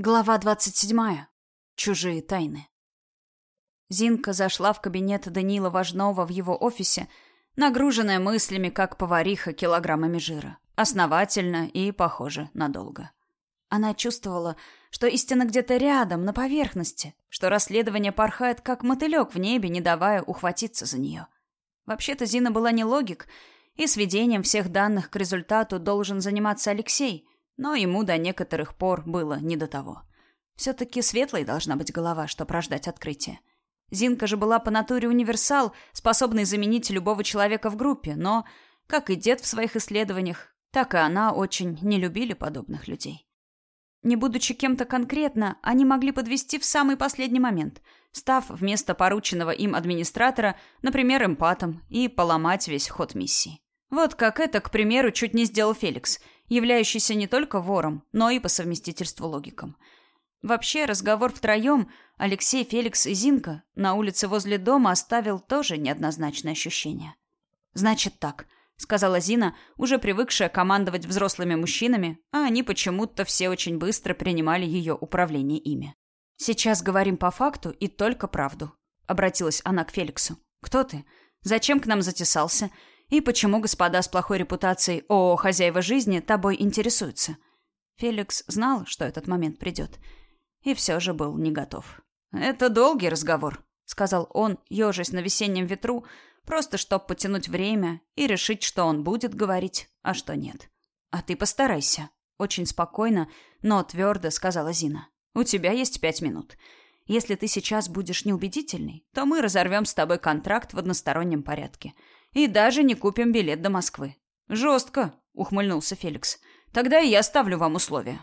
Глава двадцать седьмая. Чужие тайны. Зинка зашла в кабинет Даниила Важнова в его офисе, нагруженная мыслями, как повариха, килограммами жира. Основательно и, похоже, надолго. Она чувствовала, что истина где-то рядом, на поверхности, что расследование порхает, как мотылек в небе, не давая ухватиться за нее. Вообще-то Зина была не логик, и сведением всех данных к результату должен заниматься Алексей — но ему до некоторых пор было не до того. Все-таки светлой должна быть голова, чтобы рождать открытие. Зинка же была по натуре универсал, способный заменить любого человека в группе, но, как и дед в своих исследованиях, так и она очень не любили подобных людей. Не будучи кем-то конкретно, они могли подвести в самый последний момент, став вместо порученного им администратора, например, эмпатом, и поломать весь ход миссии. Вот как это, к примеру, чуть не сделал Феликс – являющийся не только вором, но и по совместительству логиком. Вообще, разговор втроем, Алексей, Феликс и Зинка, на улице возле дома оставил тоже неоднозначное ощущение. «Значит так», — сказала Зина, уже привыкшая командовать взрослыми мужчинами, а они почему-то все очень быстро принимали ее управление ими. «Сейчас говорим по факту и только правду», — обратилась она к Феликсу. «Кто ты? Зачем к нам затесался? И почему господа с плохой репутацией о хозяева жизни тобой интересуются? Феликс знал, что этот момент придет, и все же был не готов. «Это долгий разговор», — сказал он, ежась на весеннем ветру, просто чтоб потянуть время и решить, что он будет говорить, а что нет. «А ты постарайся», — очень спокойно, но твердо сказала Зина. «У тебя есть пять минут. Если ты сейчас будешь неубедительный, то мы разорвем с тобой контракт в одностороннем порядке и даже не купим билет до Москвы. Жестко, ухмыльнулся Феликс. Тогда я ставлю вам условия.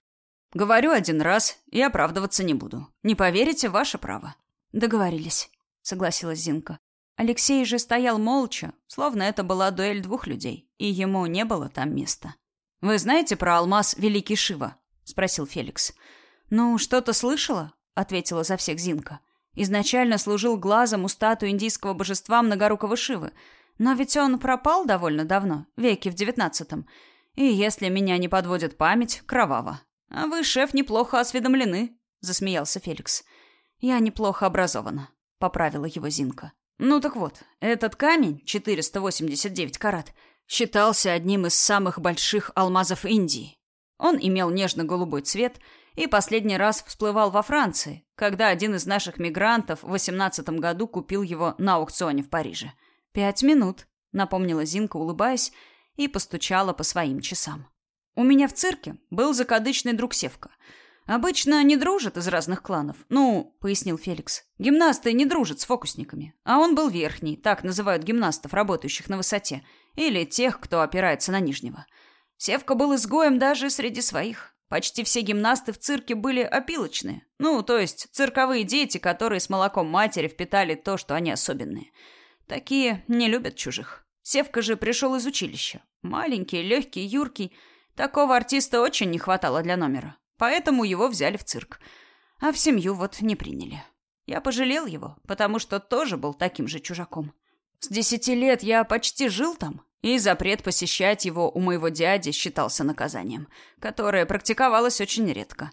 Говорю один раз и оправдываться не буду. Не поверите, ваше право. Договорились, согласилась Зинка. Алексей же стоял молча, словно это была дуэль двух людей, и ему не было там места. Вы знаете про алмаз Великий Шива? спросил Феликс. Ну, что-то слышала? ответила за всех Зинка. Изначально служил глазом у статуи индийского божества многорукого Шивы, но ведь он пропал довольно давно, веки в девятнадцатом. И если меня не подводит память, кроваво. А вы, шеф, неплохо осведомлены, засмеялся Феликс. Я неплохо образована, поправила его Зинка. Ну так вот, этот камень, 489 карат, считался одним из самых больших алмазов Индии. Он имел нежно-голубой цвет и последний раз всплывал во Франции, когда один из наших мигрантов в 18 году купил его на аукционе в Париже. «Пять минут», — напомнила Зинка, улыбаясь, и постучала по своим часам. «У меня в цирке был закадычный друг Севка. Обычно не дружат из разных кланов. Ну, — пояснил Феликс, — гимнасты не дружат с фокусниками. А он был верхний, так называют гимнастов, работающих на высоте, или тех, кто опирается на нижнего. Севка был изгоем даже среди своих. Почти все гимнасты в цирке были опилочные. Ну, то есть цирковые дети, которые с молоком матери впитали то, что они особенные. Такие не любят чужих. Севка же пришел из училища. Маленький, легкий, юркий. Такого артиста очень не хватало для номера. Поэтому его взяли в цирк. А в семью вот не приняли. Я пожалел его, потому что тоже был таким же чужаком. С десяти лет я почти жил там, и запрет посещать его у моего дяди считался наказанием, которое практиковалось очень редко.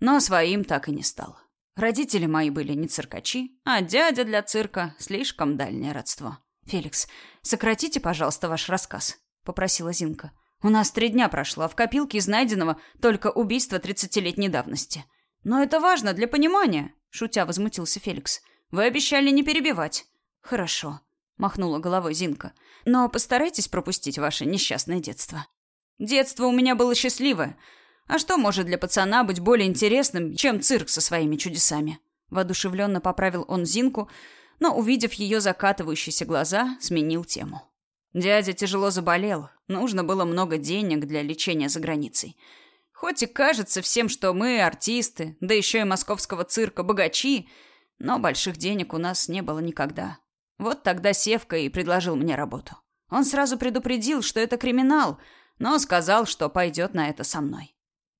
Но своим так и не стал. Родители мои были не циркачи, а дядя для цирка — слишком дальнее родство. «Феликс, сократите, пожалуйста, ваш рассказ», — попросила Зинка. «У нас три дня прошло, а в копилке из найденного только убийство тридцатилетней давности». «Но это важно для понимания», — шутя возмутился Феликс. «Вы обещали не перебивать». «Хорошо», — махнула головой Зинка. «Но постарайтесь пропустить ваше несчастное детство». «Детство у меня было счастливое. А что может для пацана быть более интересным, чем цирк со своими чудесами? Воодушевленно поправил он Зинку, но, увидев ее закатывающиеся глаза, сменил тему. Дядя тяжело заболел, нужно было много денег для лечения за границей. Хоть и кажется всем, что мы артисты, да еще и московского цирка богачи, но больших денег у нас не было никогда. Вот тогда Севка и предложил мне работу. Он сразу предупредил, что это криминал, но сказал, что пойдет на это со мной.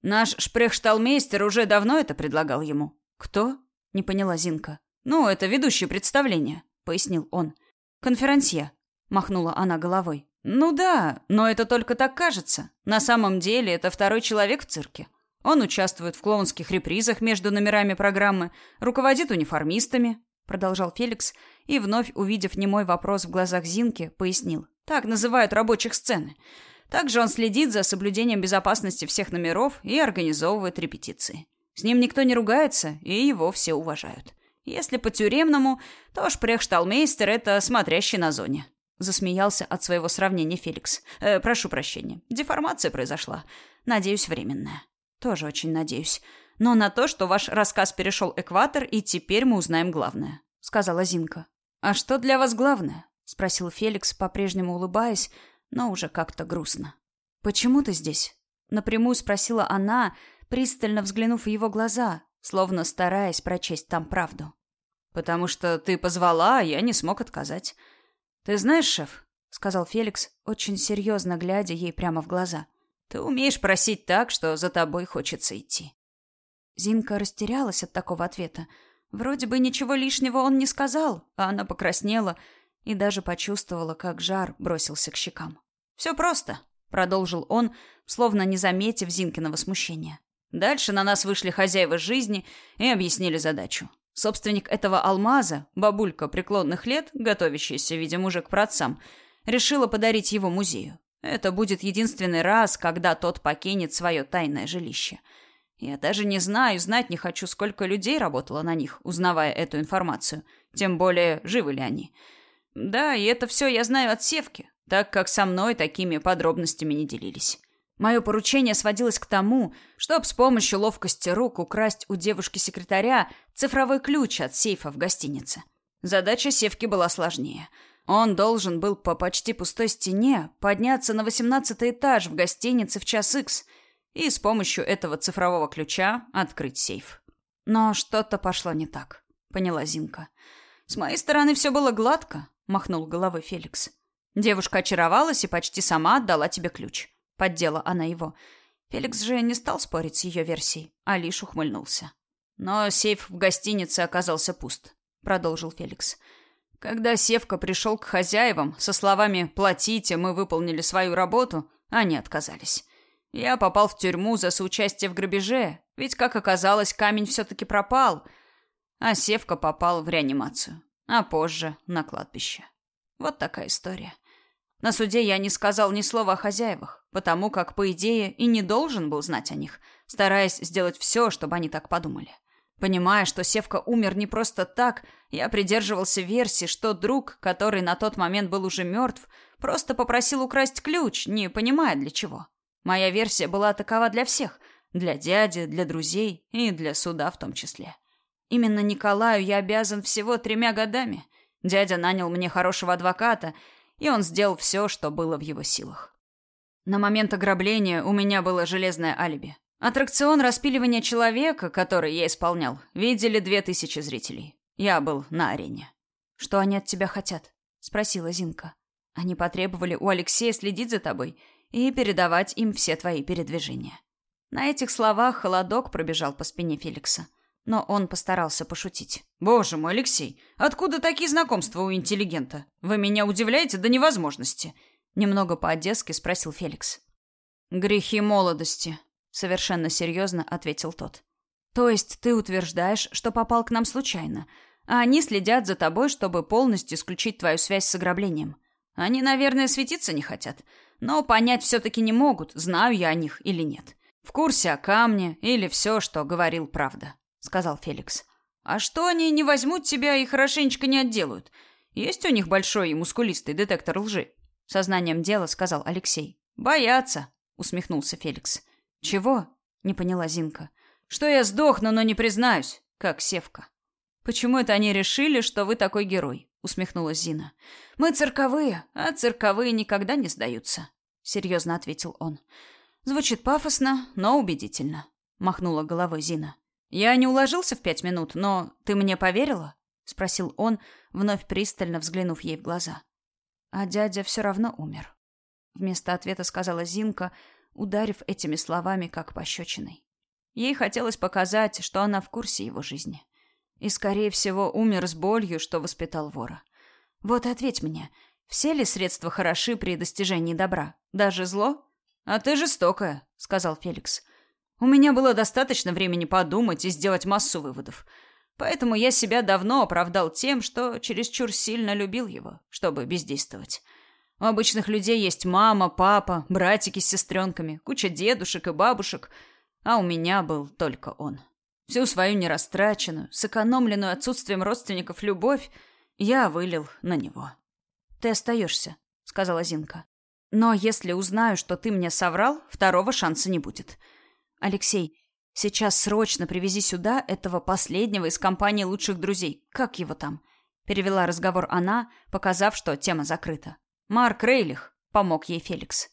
Наш шпрехшталмейстер уже давно это предлагал ему. Кто? Не поняла Зинка. Ну, это ведущий представления, пояснил он. Конферансье, махнула она головой. Ну да, но это только так кажется. На самом деле это второй человек в цирке. Он участвует в клоунских репризах между номерами программы, руководит униформистами, продолжал Феликс и вновь увидев немой вопрос в глазах Зинки, пояснил: "Так называют рабочих сцены. Также он следит за соблюдением безопасности всех номеров и организовывает репетиции. С ним никто не ругается, и его все уважают. Если по-тюремному, то шпрехшталмейстер — это смотрящий на зоне. Засмеялся от своего сравнения Феликс. Э, прошу прощения. Деформация произошла. Надеюсь, временная. Тоже очень надеюсь. Но на то, что ваш рассказ перешел экватор, и теперь мы узнаем главное, сказала Зинка. А что для вас главное? спросил Феликс, по-прежнему улыбаясь, но уже как-то грустно. Почему ты здесь? напрямую спросила она, пристально взглянув в его глаза, словно стараясь прочесть там правду. Потому что ты позвала, а я не смог отказать. Ты знаешь, шеф, сказал Феликс, очень серьезно глядя ей прямо в глаза. Ты умеешь просить так, что за тобой хочется идти. Зинка растерялась от такого ответа. Вроде бы ничего лишнего он не сказал, а она покраснела и даже почувствовала, как жар бросился к щекам. Все просто, продолжил он, словно не заметив Зинкиного смущения. Дальше на нас вышли хозяева жизни и объяснили задачу. Собственник этого алмаза, бабулька преклонных лет, готовящаяся, видимо, уже к праотцам, решила подарить его музею. Это будет единственный раз, когда тот покинет свое тайное жилище. Я даже не знаю, знать не хочу, сколько людей работало на них, узнавая эту информацию. Тем более, живы ли они. Да, и это все я знаю от Севки, так как со мной такими подробностями не делились. Мое поручение сводилось к тому, чтобы с помощью ловкости рук украсть у девушки-секретаря цифровой ключ от сейфа в гостинице. Задача Севки была сложнее. Он должен был по почти пустой стене подняться на восемнадцатый этаж в гостинице в час икс и с помощью этого цифрового ключа открыть сейф. Но что-то пошло не так, поняла Зинка. С моей стороны все было гладко, махнул головой Феликс. Девушка очаровалась и почти сама отдала тебе ключ. Поддела она его. Феликс же не стал спорить с ее версией, а лишь ухмыльнулся. Но сейф в гостинице оказался пуст, продолжил Феликс. Когда Севка пришел к хозяевам со словами «платите, мы выполнили свою работу», они отказались. Я попал в тюрьму за соучастие в грабеже, ведь, как оказалось, камень все-таки пропал, а Севка попал в реанимацию, а позже на кладбище. Вот такая история. На суде я не сказал ни слова о хозяевах, потому как, по идее, и не должен был знать о них, стараясь сделать все, чтобы они так подумали. Понимая, что Севка умер не просто так, я придерживался версии, что друг, который на тот момент был уже мертв, просто попросил украсть ключ, не понимая для чего. Моя версия была такова для всех, для дяди, для друзей и для суда в том числе. Именно Николаю я обязан всего тремя годами. Дядя нанял мне хорошего адвоката, и он сделал все, что было в его силах. На момент ограбления у меня было железное алиби. Аттракцион распиливания человека, который я исполнял, видели две тысячи зрителей. Я был на арене. «Что они от тебя хотят?» — спросила Зинка. «Они потребовали у Алексея следить за тобой и передавать им все твои передвижения». На этих словах холодок пробежал по спине Феликса. Но он постарался пошутить. «Боже мой, Алексей, откуда такие знакомства у интеллигента? Вы меня удивляете до невозможности!» Немного по-одесски спросил Феликс. «Грехи молодости», — совершенно серьезно ответил тот. «То есть ты утверждаешь, что попал к нам случайно, а они следят за тобой, чтобы полностью исключить твою связь с ограблением? Они, наверное, светиться не хотят, но понять все-таки не могут, знаю я о них или нет. В курсе о камне или все, что говорил правда», — сказал Феликс. «А что они не возьмут тебя и хорошенечко не отделают? Есть у них большой и мускулистый детектор лжи?» Сознанием дела сказал Алексей. «Боятся», — усмехнулся Феликс. «Чего?» — не поняла Зинка. «Что я сдохну, но не признаюсь, как Севка». «Почему это они решили, что вы такой герой?» — усмехнулась Зина. «Мы цирковые, а цирковые никогда не сдаются», — серьезно ответил он. «Звучит пафосно, но убедительно», — махнула головой Зина. «Я не уложился в пять минут, но ты мне поверила?» — спросил он, вновь пристально взглянув ей в глаза. А дядя все равно умер. Вместо ответа сказала Зинка, ударив этими словами как пощечиной. Ей хотелось показать, что она в курсе его жизни. И, скорее всего, умер с болью, что воспитал вора. Вот и ответь мне, все ли средства хороши при достижении добра? Даже зло? А ты жестокая, сказал Феликс. У меня было достаточно времени подумать и сделать массу выводов. Поэтому я себя давно оправдал тем, что чересчур сильно любил его, чтобы бездействовать. У обычных людей есть мама, папа, братики с сестренками, куча дедушек и бабушек, а у меня был только он. Всю свою нерастраченную, сэкономленную отсутствием родственников любовь я вылил на него. «Ты остаешься», — сказала Зинка. «Но если узнаю, что ты мне соврал, второго шанса не будет. Алексей, сейчас срочно привези сюда этого последнего из компании лучших друзей. Как его там?» Перевела разговор она, показав, что тема закрыта. «Марк Рейлих», — помог ей Феликс.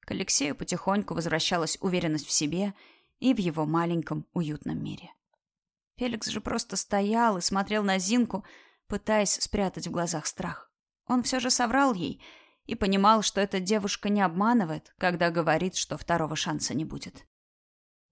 К Алексею потихоньку возвращалась уверенность в себе и в его маленьком уютном мире. Феликс же просто стоял и смотрел на Зинку, пытаясь спрятать в глазах страх. Он все же соврал ей и понимал, что эта девушка не обманывает, когда говорит, что второго шанса не будет.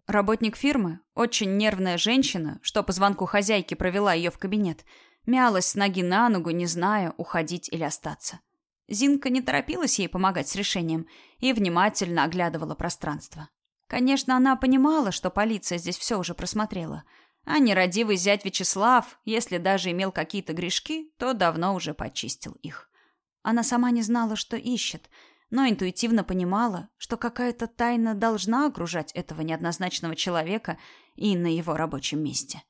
Работник фирмы, очень нервная женщина, что по звонку хозяйки провела ее в кабинет, мялась с ноги на ногу, не зная, уходить или остаться. Зинка не торопилась ей помогать с решением и внимательно оглядывала пространство. Конечно, она понимала, что полиция здесь все уже просмотрела – а нерадивый зять Вячеслав, если даже имел какие-то грешки, то давно уже почистил их. Она сама не знала, что ищет, но интуитивно понимала, что какая-то тайна должна окружать этого неоднозначного человека и на его рабочем месте.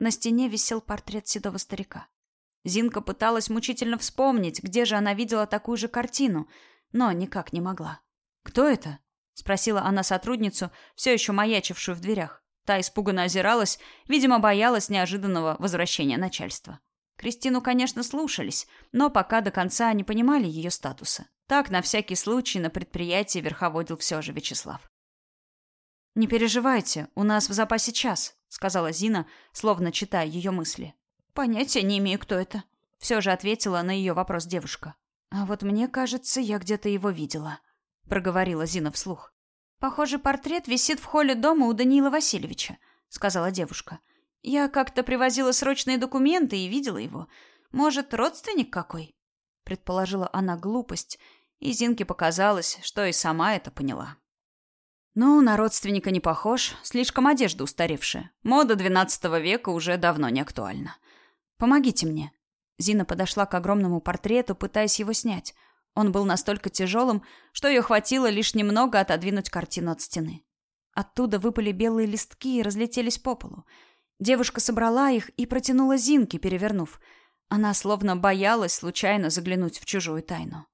На стене висел портрет седого старика. Зинка пыталась мучительно вспомнить, где же она видела такую же картину, но никак не могла. «Кто это?» — спросила она сотрудницу, все еще маячившую в дверях. Та испуганно озиралась, видимо, боялась неожиданного возвращения начальства. Кристину, конечно, слушались, но пока до конца не понимали ее статуса. Так, на всякий случай, на предприятии верховодил все же Вячеслав. «Не переживайте, у нас в запасе час», — сказала Зина, словно читая ее мысли. «Понятия не имею, кто это», — все же ответила на ее вопрос девушка. «А вот мне кажется, я где-то его видела», — проговорила Зина вслух. Похоже, портрет висит в холле дома у Даниила Васильевича, сказала девушка. Я как-то привозила срочные документы и видела его. Может, родственник какой? предположила она глупость, и Зинке показалось, что и сама это поняла. Ну, на родственника не похож, слишком одежда устаревшая. Мода XII века уже давно не актуальна. Помогите мне. Зина подошла к огромному портрету, пытаясь его снять. Он был настолько тяжелым, что ее хватило лишь немного отодвинуть картину от стены. Оттуда выпали белые листки и разлетелись по полу. Девушка собрала их и протянула Зинке, перевернув. Она словно боялась случайно заглянуть в чужую тайну.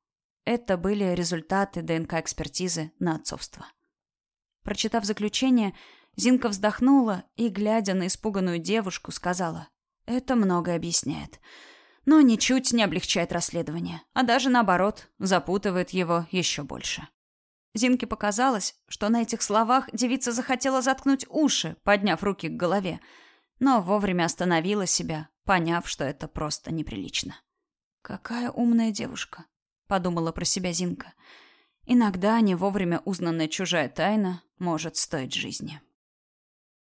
Это были результаты ДНК-экспертизы на отцовство. Прочитав заключение, Зинка вздохнула и, глядя на испуганную девушку, сказала, «Это многое объясняет но ничуть не облегчает расследование, а даже наоборот, запутывает его еще больше. Зинке показалось, что на этих словах девица захотела заткнуть уши, подняв руки к голове, но вовремя остановила себя, поняв, что это просто неприлично. «Какая умная девушка», — подумала про себя Зинка. «Иногда не вовремя узнанная чужая тайна может стоить жизни».